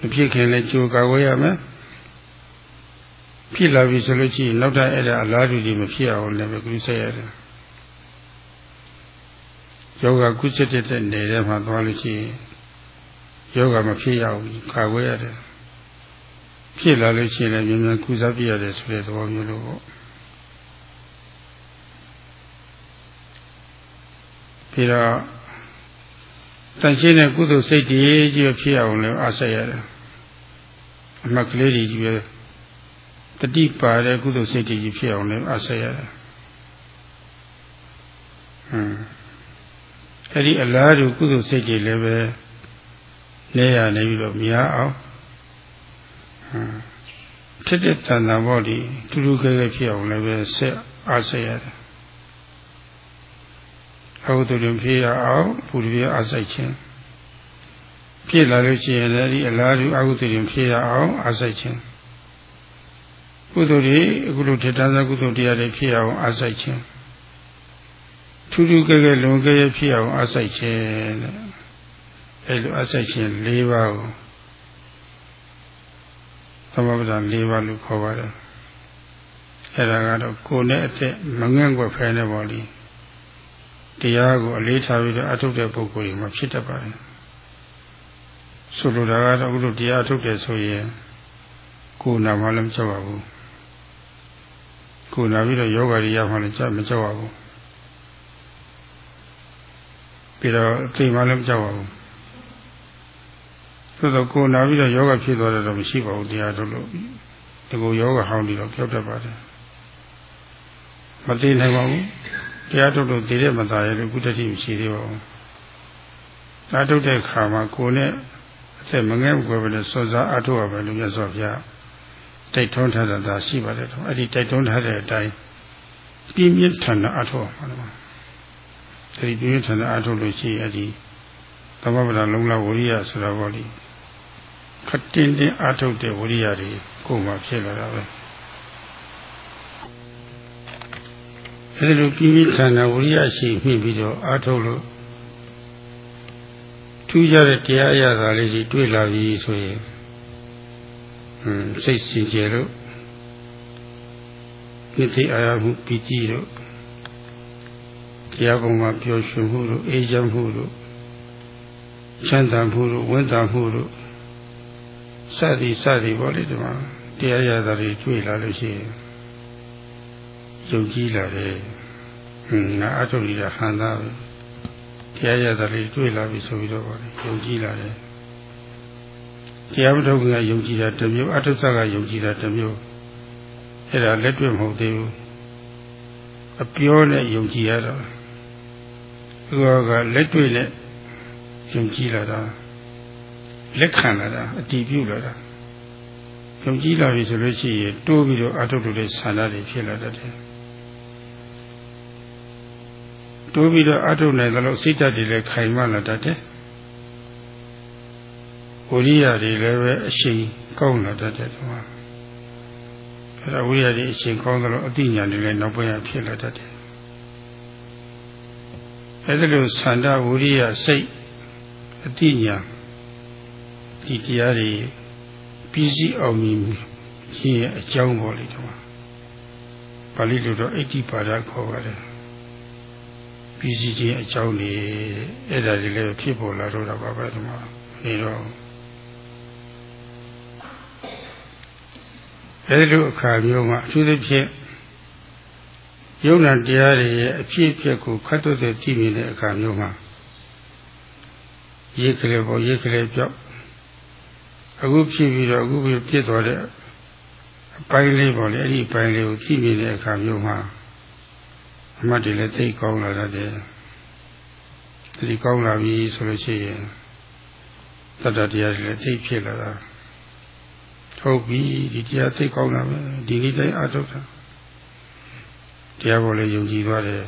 မဖြစ်ခင်လည်းကြိုးကာဝေးရမယ်ဖြစ်လာပြီဆိုလို့ရှိရင်နောက်ထပ်အဲ့ဒါအလားတူကြီးမဖြစ်အောင်လည်းပဲကုဆက်ရတယ်ယောဂကုသတဲ့နေတဲ့မှာသွားလို့ရှိရင်ယောဂမဖြစ်ရဘူးခါခွဲရတယ်ဖြစ်လာလို့ရှိရင်လည်းမြန်မြန်ကုစားပြရတယ်ဆိုတဲ့သဘောမျိုးလို့ပေါ့ပြီးတော့သ တန်ရှင်းတဲ့ကုသိုလ်စိတ်တွေကြီးဖြစ်အောင်လည်းအားဆက်ရတယ်အမှတ်ကလေးတွေကြီးပဲတတိပါတဲ့ကုသိုလ်စိတ်တွေကြီးဖြစ်အောင်လည်းအားဆက်ရတယ်ဟမ်အဲ့ဒီအလားတူကုသိုလ်စိတ်တွေလည်းပဲနေရနေပြီးတော့များအောင်ဟမ်ဖြစ်တဲ့တဏ္ဍာဘောဒီထူးထူးခဲခဲဖြစ်အောင်လည်းပဲဆက်အားဆက်ရတယ် အဟုတ္တရဖြစ်ရအောင်ပူရအားဆက်ခြင်းဖြစ်လာလို့ရှိရင်လည်းဒီအလားတူအကုသိုလ်တွေဖြစ်ရအောင်အားစိုက်ခြင်းကုသိုလ်တွေအခုလိုထေတ္တသကုသိုလ်တရားတွေဖြစ်အောင်အားစိုက်ခြင်းထူးထူးကဲကဲလုံကဲရဖြစ်အောင်အားစိုက်ခြင်းတဲ့အဲလိုအားစိုက်ခြင်း၄ပါးကိုသမဗဒ၄ပါးလို့ခေါ်ပါတယ်အဲဒါကတော့ကိုယ်နဲ့အသက်မငန့်ွက်ဖဲနေပါလိ တရားကိုအလေးထားပြီးတော့အထုတ်တဲ့ပုဂ္ဂိုလ်တွေမှာဖြစ်တတ်ပါတယ်ဆိုလိုတာကတော့အခုလိုတရားထုတ်တယ်ဆိုရင်ကိုယ်နာမှလည်းမကြောက်ပါဘူးကိုယ်နာပြီးတော့ယောဂရိယမှလည်းကြောက်မကြောက်ပါဘူးပြီးတော့သိမှလည်းမကြောက်ပါဘူးသို့တော့ကိုယ်နာပြီးတော့ယောဂဖြစ်သွားတယ်တော့မရှိပါဘူးတရားထုတ်လို့ဒီကိုယောဂဟောင်းပြီးတော့ပြောတတ်ပါတယ်မသိနိုင်ပါဘူး တရားထုတ်လို့တည်တဲ့မသားရလို့ကုတ္တိမရှိသေးပါဘူးသာထုတ်တဲ့ခါမှာကိုယ်နဲ့တဲ့မငဲကွယ်ပဲစောစားအထောက်အပဲလို့မြတ်စွာဘုရားတိုက်တွန်းထားတာရှိပါတယ်တော့အဲ့ဒီတိုက်တွန်းထားတဲ့အတိုင်းပြင်းပြင်းထန်ထန်အထောက်ပါတော့အဲ့ဒီပြင်းပြင်းထန်ထန်အထောက်လို့ရှိရင်အဲ့ဒီသမဗဒလုံးလာဝရိယဆိုတာပေါ့လေခတင်းတင်းအထောက်တဲ့ဝရိယတွေကိုယ်မှဖြစ်လာတာပဲ အဲ့ဒီလိုပြင်းပြင်းထန်ထန်ဝရိယရှိမြင့်ပြီးတော့အထောက်လို့ထူးခြားတဲ့တရားအရာသာလေးကြီးတွေ့လာပြီဆိုရင်ဟွန်းစိတ်စင်ကြယ်လို့နိတိအာရမှုပီတိတို့တရားပုံမှာပျော်ရွှင်မှုတို့အေးချမ်းမှုတို့ချမ်းသာမှုတို့ဝန်တာမှုတို့စသည်စသည်ပေါ့လေဒီမှာတရားရတာတွေတွေ့လာလို့ရှိရင် ယုံကြည်လာတယ်ဟွန်းငါအထုပ်ကြီးကဟန်သားပဲတရားရတာလေးတွေ့လာပြီဆိုပြီးတော့ပေါ့ယုံကြည်လာတယ်တရားမထုတ်ခင်ကယုံကြည်တာတစ်မျိုးအထုဆကယုံကြည်တာတစ်မျိုးအဲ့ဒါလက်တွေ့မဟုတ်သေးဘူးအပြောနဲ့ယုံကြည်ရတော့သူကလက်တွေ့နဲ့ယုံကြည်လာတာလက်ခံလာတာအတီးပြုလာတာယုံကြည်လာပြီဆိုလို့ရှိရင်တိုးပြီးတော့အထုလို့တဲ့ဆန္ဒတွေဖြစ်လာတတ်တယ် တိုးပြီးတော့အထုတ်နိုင်သလိုစိတ်ဓာတ်တွေလည်းခိုင်မာလာတတ်တယ်ဝိရိယတွေလည်းပဲအရှိန်ကောင်းလာတတ်တယ်ဒီမှာအဲဒါဝိရိယတွေအရှိန်ကောင်းသလိုအတိညာတွေလည်းနောက်ပိုင်းဖြစ်လာတတ်တယ်အဲဒီလိုသန္တာဝိရိယစိတ်အတိညာဒီတရားတွေပြီးစီးအောင်မြင်ခြင်းရဲ့အကြောင်းပေါ်လေဒီမှာပါဠိလိုတော့အဋ္ဌိပါဒခေါ်ပါတယ် ပြီးစီးခြင်းအကြောင်းတွေအဲ့ဒါတွေလည်းဖြစ်ပေါ်လာတော့တာပါပဲဒီမှာနေတော့အဲဒီလိုအခါမျိုးမှာအထူးသဖြင့်ယုံနာတရားတွေရဲ့အဖြစ်အပျက်ကိုခတ်သွက်တဲ့ကြည့်မြင်တဲ့အခါမျိုးမှာရေးကလေးပေါ်ရေးကလေးပြောက်အခုဖြစ်ပြီးတော့အခုပြစ်သွားတဲ့အပိုင်းလေးပေါ်လေအဲ့ဒီအပိုင်းလေးကိုကြည့်မြင်တဲ့အခါမျိုးမှာ အမှတ်တွေလည်းသိကောင်းလာတတ်တယ်ဒီကောင်းလာပြီဆိုလို့ရှိရင်တတ္တတရားတွေလည်းသိဖြစ်လာတာထုတ်ပြီဒီတရားသိကောင်းလာမယ်ဒီနေ့တိုင်းအထုတ်တာတရားပေါ်လည်းယုံကြည်သွားတယ်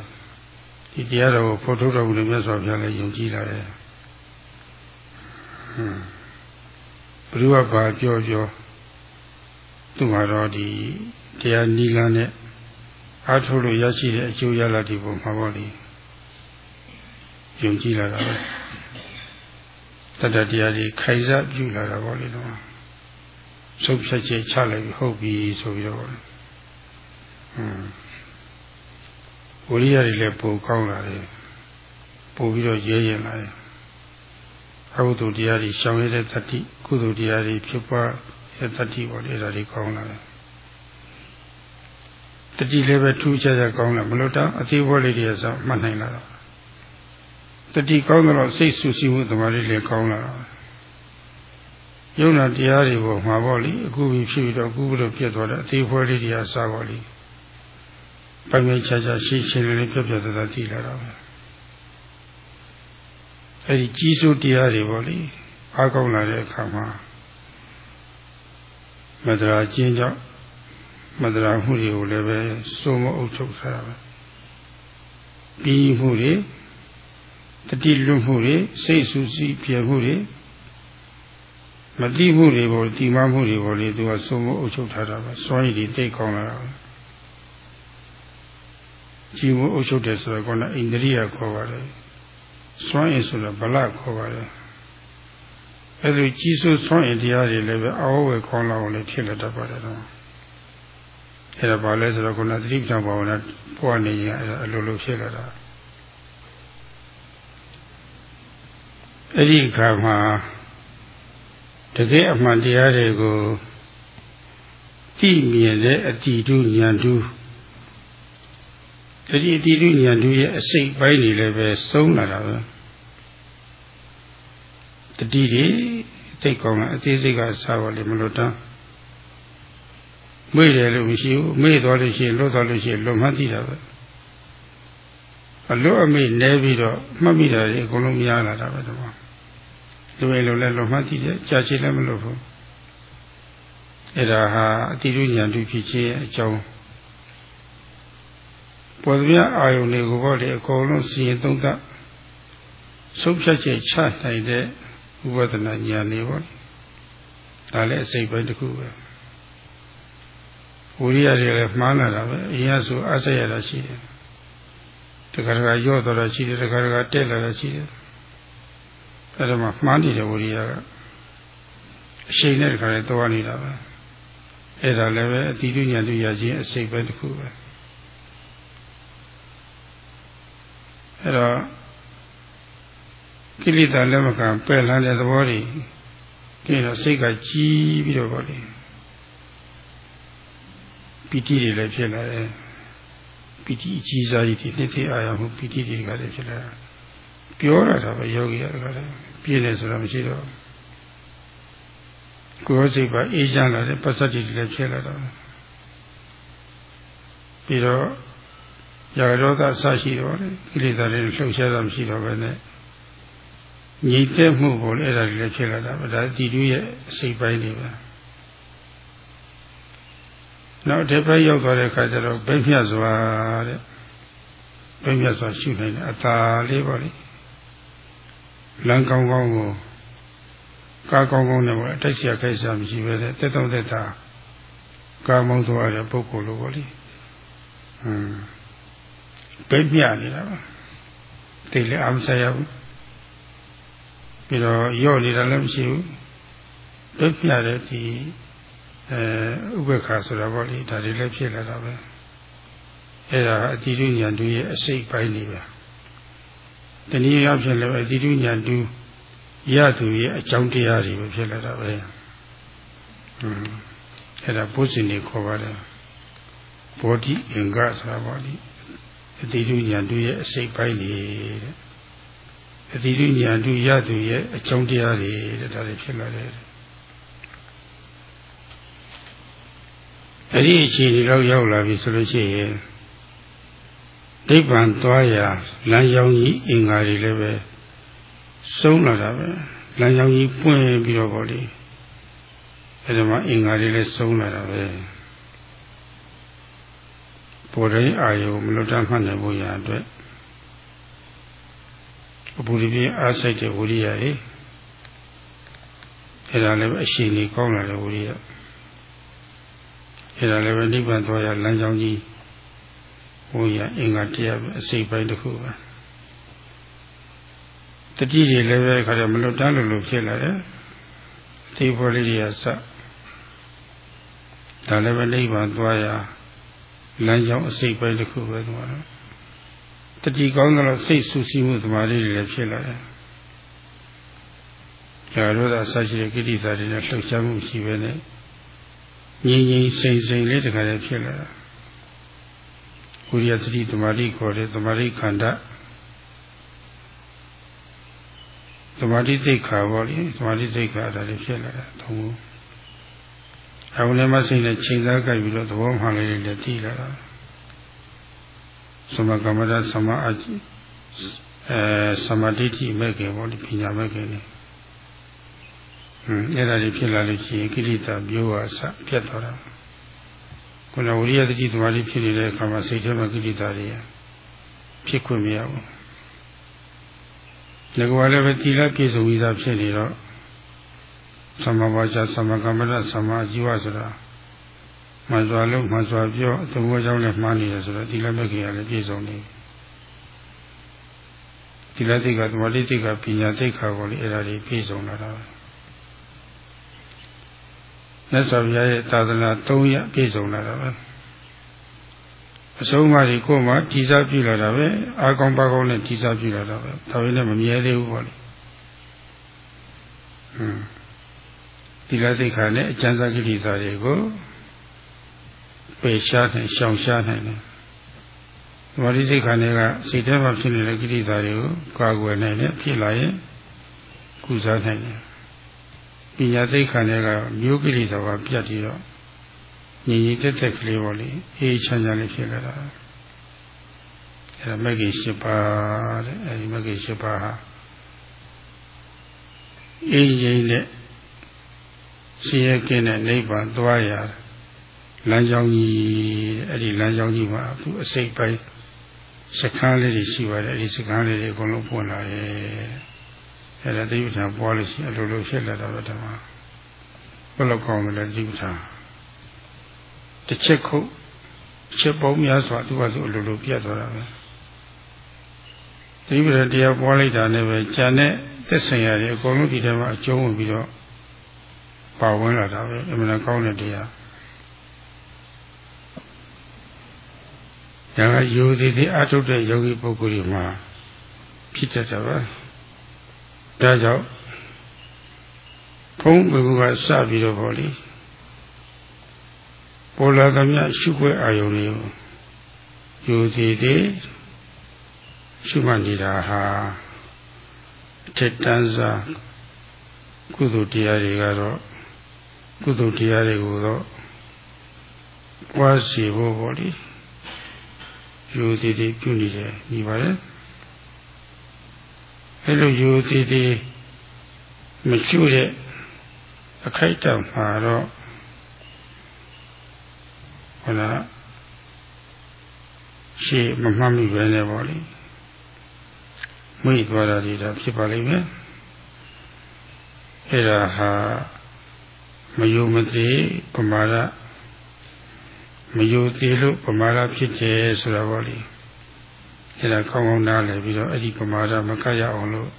ဒီတရားတော်ကိုဖော်ထုတ်တော်မူတဲ့မြတ်စွာဘုရားလည်းယုံကြည်လာတယ်ဟွန်းဘုရားဘာပြောပြောသူမှာတော့ဒီတရားနိလန်းနဲ့ အားထုတ်လို့ရရှိတဲ့အကျိုးရလဒ်ဒီပုံမှာပေါ့လေယုံကြည်လာတာပဲတတ္တတရားကြီးခိုင်စားပြုလာတာပေါ့လေတော့ဆုံးဖြတ်ချက်ချလိုက်ပြီဟုတ်ပြီဆိုပြီးတော့ဟွန်းဝိရိယတွေလည်းပိုကောင်းလာတယ်ပိုပြီးတော့ရဲရင်လာတယ်အကုသိုလ်တရားတွေရှောင်ရတဲ့တတိကုသိုလ်တရားတွေဖြစ်ပွားတဲ့တတိပေါ့လေဒါတွေကောင်းလာတယ် တတိလည်းပဲထူးခြားခြားကောင်းလာမလို့တော့အသေးဘောလေးတွေဆိုမှတ်နိုင်လာတော့တတိကောင်းတော့စိတ်ဆူဆီးမှုသမာဓိလည်းကောင်းလာတာယုံနာတရားတွေပေါ်မှာပေါ့လေအခုပြီးဖြစ်ပြီးတော့အခုပြီးတော့ပြတ်သွားတဲ့အသေးဖွဲလေးတရားစားပေါ့လေပိုင်ပိုင်ခြားခြားရှင်းရှင်းလေးလေးပြတ်ပြတ်သားသားသိလာတာပဲအဲဒီကြီးစိုးတရားတွေပေါ့လေအားကောင်းလာတဲ့အခါမှာမတရာကျင်းကြောင့် မတရာမှုတွေကိုလည်းပဲစိုးမအုပ်ချုပ်ထားတာပဲပြီးမှုတွေတတိလွတ်မှုတွေစိတ်ဆူဆီးပြေမှုတွေမတိမှုတွေပေါ်တိမမှုတွေပေါ်လေသူကစိုးမအုပ်ချုပ်ထားတာပဲစွန့်ရည်တွေတိတ်ကောင်းလာတာကြည်မှုအုပ်ချုပ်တယ်ဆိုတော့ကောအိန္ဒြိယခေါ်ပါတယ်စွန့်ရည်ဆိုတော့ဗလခေါ်ပါတယ်အဲ့ဒီကြီးစိုးစွန့်ရည်တရားတွေလည်းပဲအဝဝေခေါင်းလောက်လည်းဖြစ်လာတတ်ပါတယ်တော့ အဲ့ဒါဘာလဲဆိုတော့ခုနသတိပဋ္ဌာန်ဘာဝနာပွားနေရင်အဲ့ဒါအလိုလိုဖြစ်လာတာအဲ့ဒီအခါမှာတကယ်အမှန်တရားတွေကိုသိမြင်တဲ့အတ္တိတုဉာဏ်တုတတိအတ္တိတုဉာဏ်တုရဲ့အစိတ်ပိုင်းတွေလည်းပဲစုံးလာတာပဲတတိတွေသိကောင်းတာအသေးစိတ်ကစားပါလေမလို့တန်း မေ့တယ်လို့မရှိဘူးမေ့သွားလို့ရှိရင်လွတ်သွားလို့ရှိရင်လွတ်မှသိတာပဲအလွတ်အမေ့နဲပြီးတော့မှတ်မိတာတွေအကုန်လုံးများလာတာပဲဒီမှာလူရင်လိုလဲလွတ်မှသိတယ်ကြာချင်လည်းမလွတ်ဘူးအဲ့ဒါဟာအတိရုညာတုဖြစ်ခြင်းအကြောင်းပေါ်သမျှအာယုန်တွေကိုပေါ့လေအကုန်လုံးစီရင်သုံးသပ်ဆုံးဖြတ်ချက်ချနိုင်တဲ့ဥပဒနာဉာဏ်လေးပေါ့ဒါလည်းအစိတ်ပိုင်းတစ်ခုပဲ ဝိရိယတွေလည်းမှားလာတာပဲအရင်ဆိုအဆက်ရတာရှိတယ်တခါတခါရော့တော့တာရှိတယ်တခါတခါတက်လာတာရှိတယ်အဲ့ဒါမှမှားနေတဲ့ဝိရိယကအရှိန်နဲ့တခါလည်းသွားနေတာပဲအဲ့ဒါလည်းပဲအတိတုညာတုရခြင်းအစိတ်ပဲတစ်ခုပဲအဲ့တော့ကိလေသာလက်မခံပယ်လန်းတဲ့သဘောတွေဒီတော့စိတ်ကကြီးပြီးတော့ဗောလေ ပီတိတွေလည်းဖြစ်လာတယ်ပီတိအကြီးစားကြီးဒီနှစ်သိအာရမှုပီတိတွေကလည်းဖြစ်လာတယ်ပြောရတာပဲယောဂီရကလည်းပြည့်တယ်ဆိုတာမရှိတော့ကိုယ်စိတ်ပါအေးချမ်းလာတဲ့ပစ္စတိတွေလည်းဖြစ်လာတော့ပြီးတော့ရာဂဒေါသအစရှိတော့လေကိလေသာတွေလှုပ်ရှားတာမရှိတော့ဘဲနဲ့ညီတဲ့မှုပေါ်လေအဲ့ဒါတွေလည်းဖြစ်လာတာပဲဒါဒီတူရဲ့အစိတ်ပိုင်းတွေပဲ နောက်တစ်ဖက်ရောက်သွားတဲ့အခါကျတော့ဗိမြတ်စွာတဲ့ဗိမြတ်စွာရှုနိုင်တယ်အသာလေးပါလေလမ်းကောင်းကောင်းကိုကားကောင်းကောင်းနဲ့ပေါ့အတိုက်ဆရာခိုက်ဆရာမရှိပဲတဲ့တက်တော့တက်တာကားမောင်းသွားတဲ့ပုဂ္ဂိုလ်လိုပေါ့လေဟွန်းဗိမြတ်နေတာပါတိတ်လည်းအမဆရဘူးပြီးတော့ရော့နေတာလည်းမရှိဘူးဗိမြတ်တဲ့ဒီ အဲဥပ္ပခါဆိုတာပေါ့လေဒါတွေလည်းဖြစ်လာတာပဲအဲ့ဒါအတိတုညာတူရဲ့အစိတ်ပိုင်းနေပဲတနည်းအားဖြင့်လည်းအတိတုညာတူရသူရဲ့အကြောင်းတရားတွေပဲဖြစ်လာတာပဲဟွန်းအဲ့ဒါပုဇင်နေခေါ်ပါတယ်ဘောဓိအင်္ဂဆိုတာပေါ့လေအတိတုညာတူရဲ့အစိတ်ပိုင်းနေတဲ့အတိတုညာတူရသူရဲ့အကြောင်းတရားတွေတဲ့ဒါတွေဖြစ်လာတယ် အဲ့ဒီအခြေအနေတော့ရောက်လာပြီဆိုလို့ရှိရင်ဒိဗ္ဗံသွားရာလမ်းကြောင်းကြီးအင်္ဂါတွေလည်းပဲစုံးလာတာပဲလမ်းကြောင်းကြီးပွင့်ပြီးတော့ဗောလေအဲ့ဒါမှအင်္ဂါတွေလည်းစုံးလာတာပဲပေါ်တိုင်းအာယုမလွတ်တမ်းမှတ်နိုင်ဖို့ရာအတွက်အပူရိပြအားစိတ်တဲ့ဝိရိယတွေအဲ့ဒါလည်းအရှိန်ကြီးကောင်းလာတဲ့ဝိရိယ အဲ့ဒါလည်းပဲနိဗ္ဗာန်သွားရလမ်းကြောင်းကြီးဟိုရအင်္ဂါတရားအစိတ်ပိုင်းတစ်ခုပါတတိတွေလည်းပဲခါကျမလွတ်တမ်းလို့လို့ဖြစ်လာတယ်သိဖို့လေးတွေကစဒါလည်းပဲနိဗ္ဗာန်သွားရလမ်းကြောင်းအစိတ်ပိုင်းတစ်ခုပဲသွားတော့တတိကောင်းတော့စိတ်ဆူဆီးမှုသမာဓိတွေလည်းဖြစ်လာတယ်ဒါတို့သာဆက်ရှိတဲ့ကိဋ္တိသာတွေနဲ့လှုပ်ရှားမှုရှိပဲနဲ့ ငြိမ်ငြိမ်စိမ်စိမ်လေးတခါလေးဖြစ်လာတာဝိရိယသတိသမာဓိခေါ်တဲ့သမာဓိခန္ဓာသမာဓိသိက္ခာပေါ့လေသမာဓိသိက္ခာဒါတွေဖြစ်လာတာသုံးခုအခုလည်းမစိတ်နဲ့ချိန်စားကြိုက်ပြီးတော့သဘောမှန်လေးတွေလည်းသိလာတာသမကမ္မရသမအအဲသမာဓိတိမဲ့ကေပေါ့လေပညာမဲ့ကေနေဟွန်း အဲ့ဒါတွေဖြစ်လာလို့ရှိရင်ကိလေသာမျိုးဟာစပြတ်သွားတာခုနဝိရိယတတိသမာဓိဖြစ်နေတဲ့အခါမှာစိတ်ထဲမှာကိလေသာတွေဖြစ်ခွင့်မရဘူးငကွာလည်းပဲတိလပြည့်စုံပြီးသားဖြစ်နေတော့သမဘာချသမကမ္မရသမအជីဝဆိုတာမှန်စွာလို့မှန်စွာပြောအသုံးဝကြောင်းနဲ့မှားနေတယ်ဆိုတော့တိလမဲ့ခင်ရလည်းပြည့်စုံနေတိလသိက္ခာသမာဓိသိက္ခာပညာသိက္ခာပေါ်လေအဲ့ဒါတွေပြည့်စုံလာတာပဲ မြတ်စွာဘုရားရဲ့သာသနာ၃ရပ်ပြည့်စုံလာတာပဲအဆုံးအမတွေကိုမှတည်စားပြုလာတာပဲအာကောင်းပါကောင်းနဲ့တည်စားပြုလာတာပဲဒါပေမဲ့မမြဲသေးဘူးပေါ့လေဟွန်းဒီလသိက္ခာနဲ့အကျဉ်းစားကိဋ္တာတွေကိုပယ်ရှားနိုင်ရှောင်ရှားနိုင်တယ်သမာဓိစိတ်ခါနဲ့ကစိတ်ထဲမှာဖြစ်နေတဲ့ကိဋ္တာတွေကိုကာကွယ်နိုင်တယ်ဖြစ်လာရင်ကုစားနိုင်တယ် ပညာသိက္ခာနဲ့ကမျိုးကိဋ္တာကပြတ်ပြီးတော့ညီညီတက်တက်ကလေးပေါ့လေအေးချမ်းချမ်းလေးဖြစ်လာတာအဲဒါမဂ္ဂင်၈ပါးတဲ့အဲဒီမဂ္ဂင်၈ပါးဟာအေးရင်နဲ့ရှိရကင်းတဲ့နိဗ္ဗာန်သွားရလမ်းကြောင်းကြီးအဲ့ဒီလမ်းကြောင်းကြီးမှာသူအစိတ်ပိုင်းစခန်းလေးတွေရှိပါတယ်အဲ့ဒီစခန်းလေးတွေအကုန်လုံးပွင့်လာရဲ့ အဲ့ဒါတိပ္ပံပွားလို့ရှိအလိုလိုဖြစ်လာတော့ဓမ္မဘယ်လောက်ကောင်းလဲတိပ္ပံတစ်ချက်ခုချက်ပေါင်းများစွာသူကဆိုအလိုလိုပြတ်သွားတာပဲတိပ္ပံတရားပွားလိုက်တာနဲ့ပဲဉာဏ်နဲ့သက်ဆိုင်ရတယ်အကုန်လုံးဒီထဲမှာအကျုံးဝင်ပြီးတော့ပါဝင်လာတာပဲအမှန်ကောင်းတဲ့တရားဒါကယောဒီဒီအထုတ်တဲ့ယောဂီပုဂ္ဂိုလ်တွေမှာဖြစ်တတ်တာပါ ဒါကြောင့်ဘုန်းဘုရားကစပြီးတော့ဗောလေပေါ်လာသမျှရှုခွဲအာယုန်တွေကိုယောဒီဒီရှုမှတ်နေတာဟာအထက်တန်းစားကုသိုလ်တရားတွေကတော့ကုသိုလ်တရားတွေကိုတော့ပွားစီဖို့ပေါ့လေယူတည်တည်ပြုနေတယ်ညီပါရဲ့ အဲလိုယူတည်တည်မချွတဲ့အခိုက်အတန့်မှာတော့ဟောလားရှေ့မမှတ်မိပဲနဲ့ပေါ့လေမိသွားတာဒီတော့ဖြစ်ပါလိမ့်မယ်အဲ့ဒါဟာမယုံမသိပမာဒမယုံသေးလို့ပမာဒဖြစ်တယ်ဆိုတာပေါ့လေ အဲ့ဒါကောင်းကောင်းနားလည်ပြီးတော့အဲ့ဒီပမာဒမကတ်ရအောင်လို့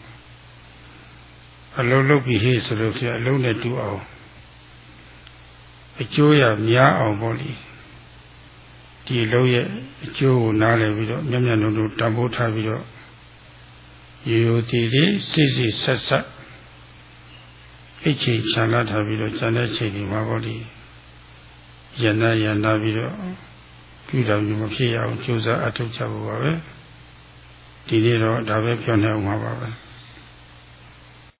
အလုံးလုံးပြီးဟေ့ဆိုလို့ဖြစ်အလုံးနဲ့တူအောင်အကျိုးရများအောင်ပေါ့လေဒီလုံးရဲ့အကျိုးကိုနားလည်ပြီးတော့မျက်မျက်နှုံနှုံတံပိုးထားပြီးတော့ရိုးရိုးတည်တည်စိစိဆက်ဆက်အိတ်ချိန်ခြံလာထားပြီးတော့ခြံတဲ့ချိန်ဒီမှာပေါ့ဒီယန္နာယန္နာပြီးတော့ပြုတော်မျိုးမဖြစ်ရအောင်ကြိုးစားအထောက်ကြဖို့ပါပဲ ဒီနေ့တော့ဒါပဲပြောနေအောင်ပါပဲ